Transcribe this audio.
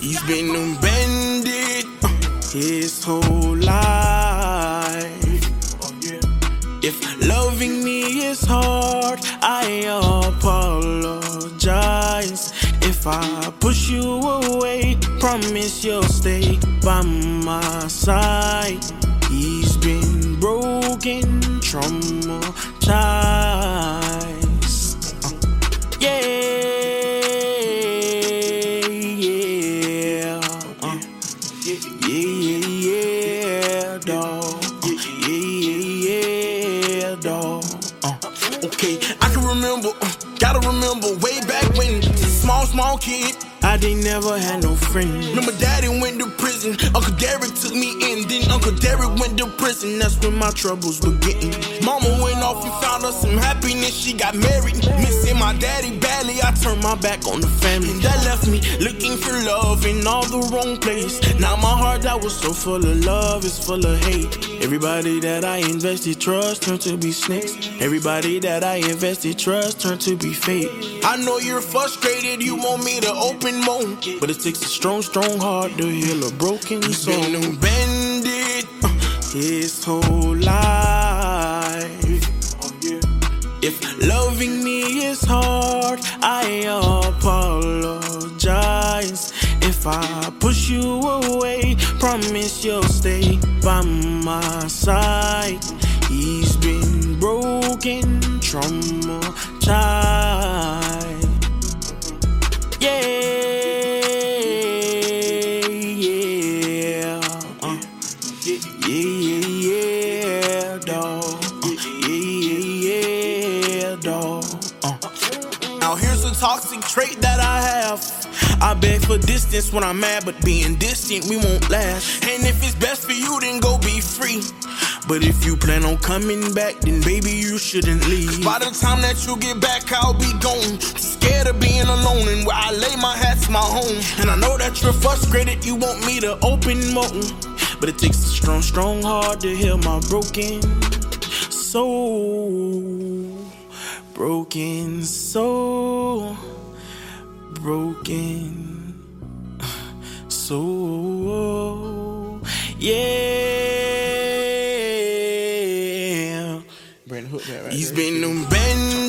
He's been unbended uh, his whole life. If loving me is hard, I apologize. If I push you away, promise you'll stay by my side. He's been broken, traumatized. Dog. Uh, okay, I can remember, uh, gotta remember way back when, small, small kid. I didn't never had no friend. Remember, daddy went to prison. Uncle Derek took me in. Then Uncle Derek went to prison. That's when my troubles began. Mama went off and found us some happiness. She got married. Missing my daddy badly. I turned my back on the family. That left me looking for love in all the wrong place. Now my heart that was so full of love is full of hate. Everybody that I invested trust turned to be snakes. Everybody that I invested trust turned to be fake. I know you're frustrated. You want me to open more, but it takes a strong, strong heart to heal a broken soul. Been bended uh, his whole life. If loving me is hard, I apologize. If I push you away, promise you'll stay by my side. He's been broken, traumatized. Yeah, yeah, uh, yeah, yeah, yeah, dog. Uh, yeah, yeah, yeah, dog. Now here's a toxic trait that I have. I beg for distance when I'm mad, but being distant we won't last. And if it's best for you, then go be free. But if you plan on coming back, then baby you shouldn't leave. By the time that you get back, I'll be gone. Scared of being alone, and where I lay my hat's my home. And I know that you're frustrated, you want me to open more. But it takes a strong, strong heart to heal my broken soul. Broken soul. Broken soul. Yeah. Brandon Hook that right He's there. been bended